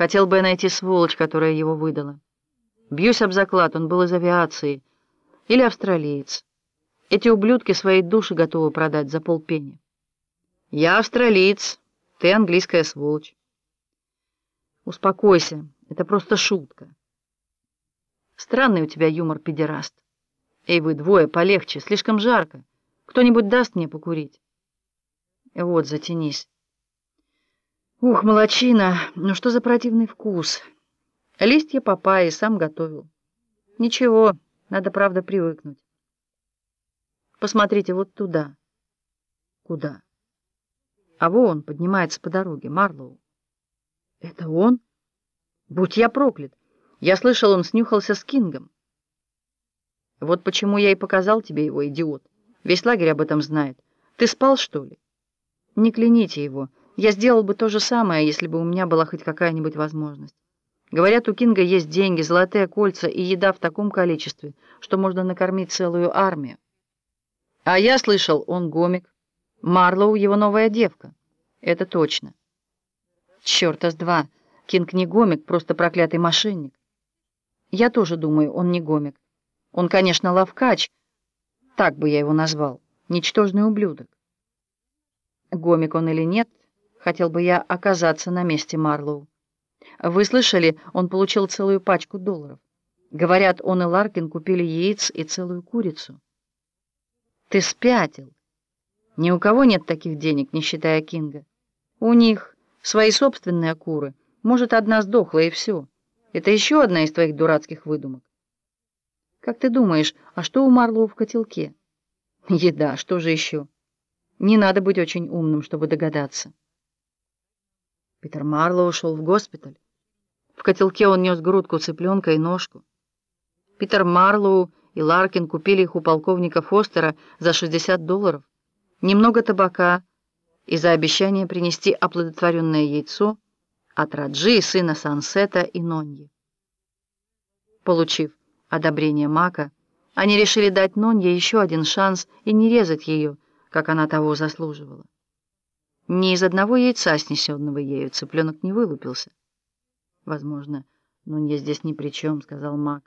Хотел бы я найти сволочь, которая его выдала. Бьюсь об заклад, он был из авиации. Или австралиец. Эти ублюдки свои души готовы продать за полпени. Я австралиец, ты английская сволочь. Успокойся, это просто шутка. Странный у тебя юмор, педераст. Эй, вы двое, полегче, слишком жарко. Кто-нибудь даст мне покурить? Вот, затянись. Ух, молочина, ну что за противный вкус. Листья папайи сам готовил. Ничего, надо, правда, привыкнуть. Посмотрите вот туда. Куда? А вон поднимается по дороге, Марлоу. Это он? Будь я проклят. Я слышал, он снюхался с Кингом. Вот почему я и показал тебе его, идиот. Весь лагерь об этом знает. Ты спал, что ли? Не кляните его. Я сделал бы то же самое, если бы у меня была хоть какая-нибудь возможность. Говорят, у Кинга есть деньги, золотые кольца и еда в таком количестве, что можно накормить целую армию. А я слышал, он гомик. Марлоу — его новая девка. Это точно. Чёрта с два. Кинг не гомик, просто проклятый мошенник. Я тоже думаю, он не гомик. Он, конечно, лавкач, так бы я его назвал, ничтожный ублюдок. Гомик он или нет, хотел бы я оказаться на месте Марлоу. Вы слышали, он получил целую пачку долларов. Говорят, он и Ларкин купили яиц и целую курицу. Ты спятил. Ни у кого нет таких денег, не считая Кинга. У них свои собственные куры. Может, одна сдохла, и все. Это еще одна из твоих дурацких выдумок. Как ты думаешь, а что у Марлоу в котелке? Еда, что же еще? Не надо быть очень умным, чтобы догадаться. Питер Марлоу ушел в госпиталь. В котелке он нес грудку цыпленка и ножку. Питер Марлоу и Ларкин купили их у полковника Фостера за 60 долларов, немного табака и за обещание принести оплодотворенное яйцо от Раджи, сына Сансета и Ноньи. Получив одобрение Мака, они решили дать Нонье еще один шанс и не резать ее, как она того заслуживала. Ни из одного яйца, снесенного ею, цыпленок не вылупился. Возможно, Нонья здесь ни при чем, сказал Мак.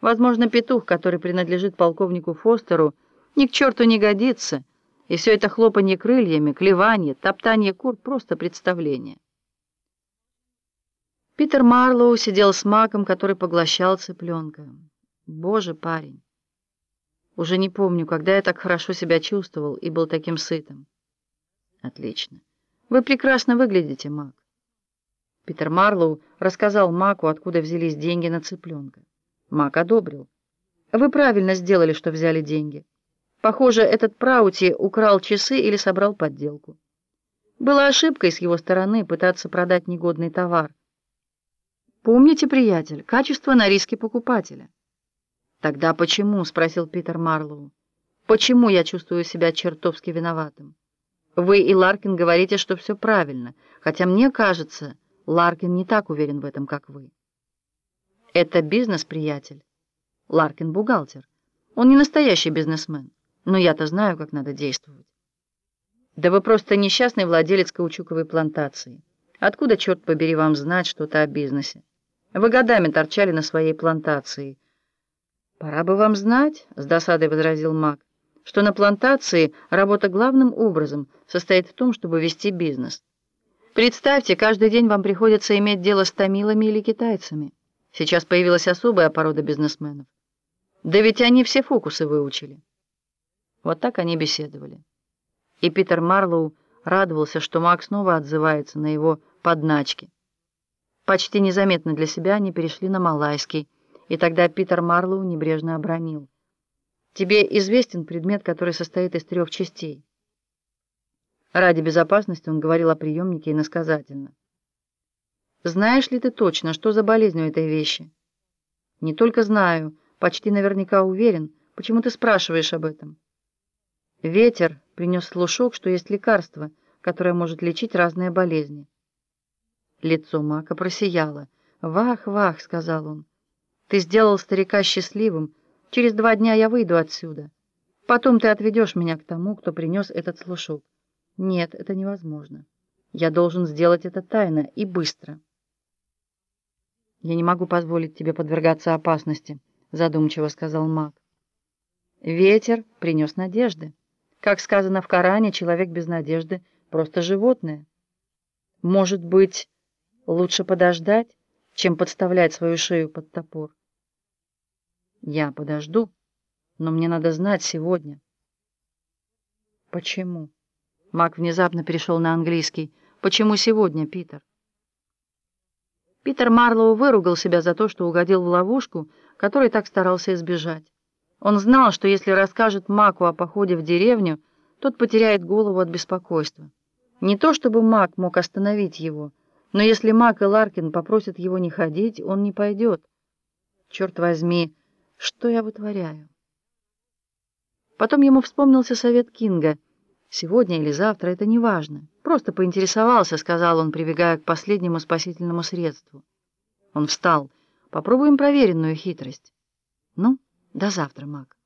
Возможно, петух, который принадлежит полковнику Фостеру, ни к черту не годится, и все это хлопанье крыльями, клевание, топтание кур — просто представление. Питер Марлоу сидел с Маком, который поглощал цыпленка. Боже, парень! Уже не помню, когда я так хорошо себя чувствовал и был таким сытым. Отлично. Вы прекрасно выглядите, Мак. Питер Марлоу рассказал Маку, откуда взялись деньги на цыпленка. Мак одобрил. Вы правильно сделали, что взяли деньги. Похоже, этот Праути украл часы или собрал подделку. Была ошибкой с его стороны пытаться продать негодный товар. Помните, приятель, качество на риске покупателя. «Тогда почему?» — спросил Питер Марлоу. «Почему я чувствую себя чертовски виноватым? Вы и Ларкин говорите, что все правильно, хотя мне кажется, Ларкин не так уверен в этом, как вы». «Это бизнес, приятель. Ларкин — бухгалтер. Он не настоящий бизнесмен, но я-то знаю, как надо действовать». «Да вы просто несчастный владелец каучуковой плантации. Откуда, черт побери, вам знать что-то о бизнесе? Вы годами торчали на своей плантации». «Пора бы вам знать», — с досадой возразил маг, «что на плантации работа главным образом состоит в том, чтобы вести бизнес. Представьте, каждый день вам приходится иметь дело с тамилами или китайцами. Сейчас появилась особая порода бизнесменов. Да ведь они все фокусы выучили». Вот так они беседовали. И Питер Марлоу радовался, что маг снова отзывается на его подначки. Почти незаметно для себя они перешли на малайский, и тогда Питер Марлоу небрежно обронил. «Тебе известен предмет, который состоит из трех частей?» Ради безопасности он говорил о приемнике иносказательно. «Знаешь ли ты точно, что за болезнь у этой вещи?» «Не только знаю, почти наверняка уверен. Почему ты спрашиваешь об этом?» Ветер принес слушок, что есть лекарство, которое может лечить разные болезни. Лицо Мака просияло. «Вах, вах!» — сказал он. Ты сделал старика счастливым. Через два дня я выйду отсюда. Потом ты отведешь меня к тому, кто принес этот слушок. Нет, это невозможно. Я должен сделать это тайно и быстро. «Я не могу позволить тебе подвергаться опасности», — задумчиво сказал маг. Ветер принес надежды. Как сказано в Коране, человек без надежды — просто животное. Может быть, лучше подождать, чем подставлять свою шею под топор? Я подожду, но мне надо знать сегодня. Почему? Мак внезапно перешел на английский. Почему сегодня, Питер? Питер Марлоу выругал себя за то, что угодил в ловушку, которой так старался избежать. Он знал, что если расскажет Маку о походе в деревню, тот потеряет голову от беспокойства. Не то чтобы Мак мог остановить его, но если Мак и Ларкин попросят его не ходить, он не пойдет. Черт возьми, что я вытворяю? Потом ему вспомнился совет Кинга. Сегодня или завтра, это не важно. Просто поинтересовался, сказал он, прибегая к последнему спасительному средству. Он встал. Попробуем проверенную хитрость. Ну, до завтра, Мак.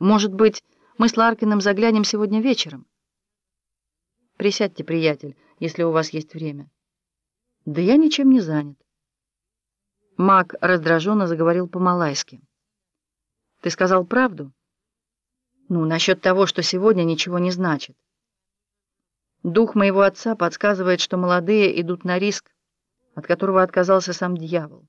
Может быть, мы с Ларкиным заглянем сегодня вечером? Присядьте, приятель, если у вас есть время. Да я ничем не занят. Мак раздраженно заговорил по-малайски. Ты сказал правду? Ну, насчет того, что сегодня ничего не значит. Дух моего отца подсказывает, что молодые идут на риск, от которого отказался сам дьявол.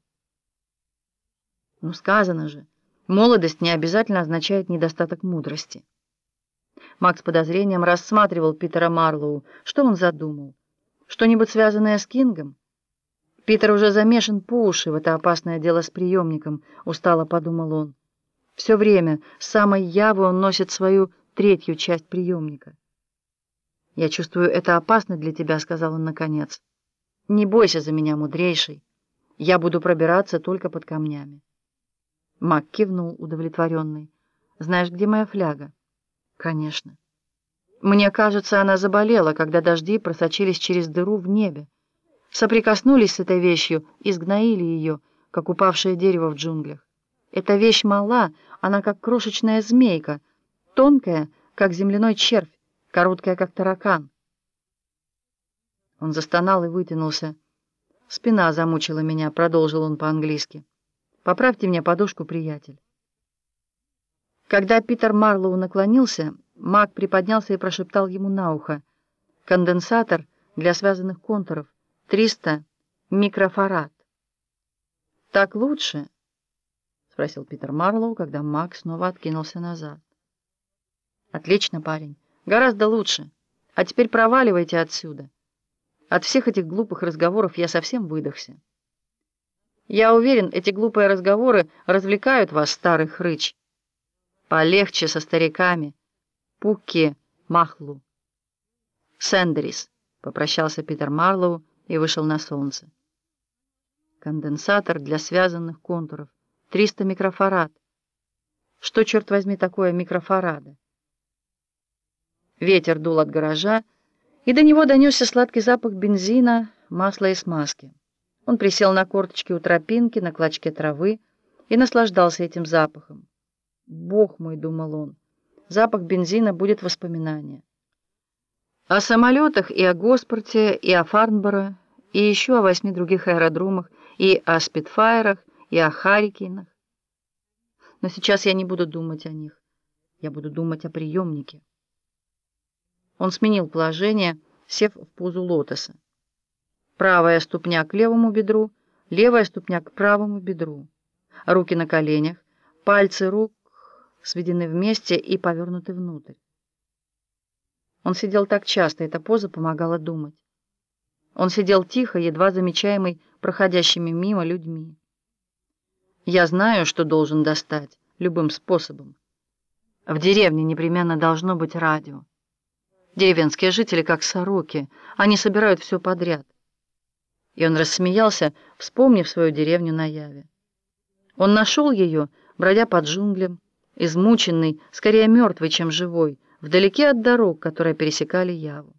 Ну, сказано же, молодость не обязательно означает недостаток мудрости. Макс с подозрением рассматривал Питера Марлоу. Что он задумал? Что-нибудь связанное с Кингом? Питер уже замешан по уши в это опасное дело с приемником, устало подумал он. Все время с самой явы он носит свою третью часть приемника. «Я чувствую, это опасно для тебя», — сказал он наконец. «Не бойся за меня, мудрейший. Я буду пробираться только под камнями». Мак кивнул, удовлетворенный. «Знаешь, где моя фляга?» «Конечно». «Мне кажется, она заболела, когда дожди просочились через дыру в небе. Соприкоснулись с этой вещью и сгноили ее, как упавшее дерево в джунглях. Эта вещь мала, она как крошечная змейка, тонкая, как земляной червь, короткая, как таракан. Он застонал и вытянулся. «Спина замучила меня», — продолжил он по-английски. «Поправьте мне подушку, приятель». Когда Питер Марлоу наклонился, маг приподнялся и прошептал ему на ухо. «Конденсатор для связанных контуров. 300 микрофарад». «Так лучше?» — спросил Питер Марлоу, когда маг снова откинулся назад. «Отлично, парень. Гораздо лучше. А теперь проваливайте отсюда. От всех этих глупых разговоров я совсем выдохся. Я уверен, эти глупые разговоры развлекают вас, старый хрыч. Полегче со стариками. Пукки Махлу. Сэндерис, попрощался Питер Марлоу и вышел на солнце. Конденсатор для связанных контуров. 300 микрофарад. Что, черт возьми, такое микрофарады? Ветер дул от гаража, и до него донесся сладкий запах бензина, масла и смазки. Он присел на корточки у тропинки, на клочке травы и наслаждался этим запахом. «Бог мой!» — думал он. «Запах бензина будет воспоминание». О самолетах и о Госпорте, и о Фарнборо, и еще о восьми других аэродромах, и о Спитфайрах, и о Харрикейнах. Но сейчас я не буду думать о них. Я буду думать о приемнике. Он сменил положение, сев в позу лотоса. Правая ступня к левому бедру, левая ступня к правому бедру. Руки на коленях, пальцы рук сведены вместе и повернуты внутрь. Он сидел так часто, эта поза помогала думать. Он сидел тихо, едва замечаемый проходящими мимо людьми. Я знаю, что должен достать, любым способом. В деревне непременно должно быть радио. Деревенские жители как сороки, они собирают все подряд. И он рассмеялся, вспомнив свою деревню на Яве. Он нашел ее, бродя под джунглем, измученный, скорее мертвый, чем живой, вдалеке от дорог, которые пересекали Яву.